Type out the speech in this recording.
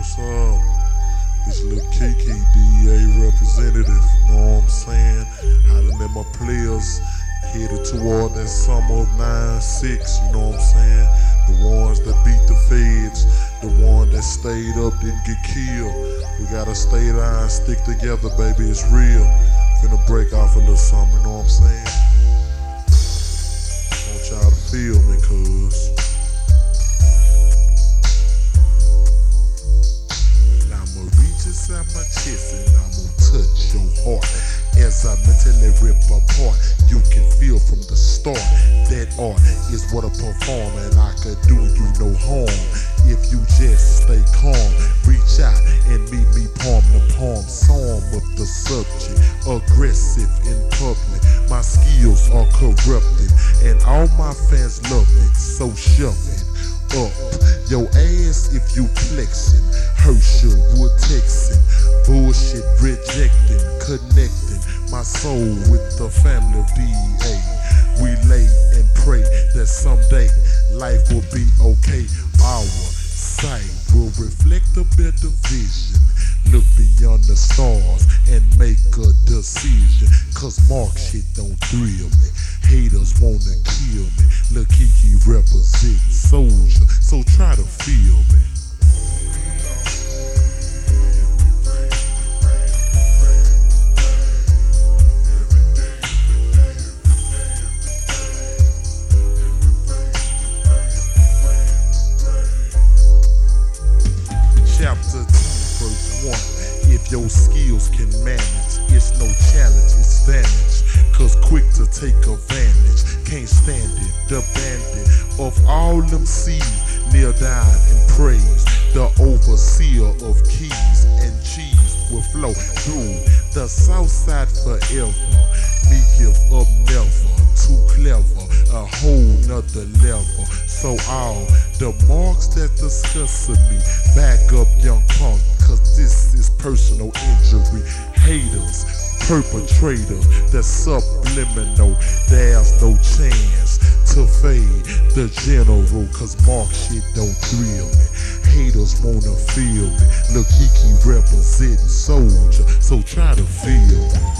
What's up? This little Keke DEA representative, know what I'm saying? Hollering at my players headed toward that summer of 9-6, you know what I'm saying? The ones that beat the feds, the one that stayed up, didn't get killed. We gotta stay down, stick together, baby, it's real. Finna break off a little something, you know what I'm saying? Want y'all to feel me, cuz. Art is what I perform, and I could do you no harm if you just stay calm. Reach out and meet me palm to palm, psalm of the subject, aggressive in public. My skills are corrupted, and all my fans love it, so shove it up your ass if you flexing. Herschel wood texting, bullshit rejecting, connecting my soul with the family of DEA. We lay and pray that someday life will be okay. Our sight will reflect a better vision. Look beyond the stars and make a decision. Cause Mark shit don't thrill me. Haters wanna kill me. Lil Keke represent can manage, it's no challenge, it's vantage. Cause quick to take advantage, can't stand it. The bandit of all them seas, kneel down and praise. The overseer of keys and cheese will flow through the south side forever. Me give up never, too clever, a whole nother level. So all the marks that disgusting me, back up young punk, cause this is personal injury. Haters, perpetrators, that's subliminal, there's no chance to fade the general, cause Mark shit don't thrill me. Haters wanna feel me. Look, Keke representing soldier, so try to feel me.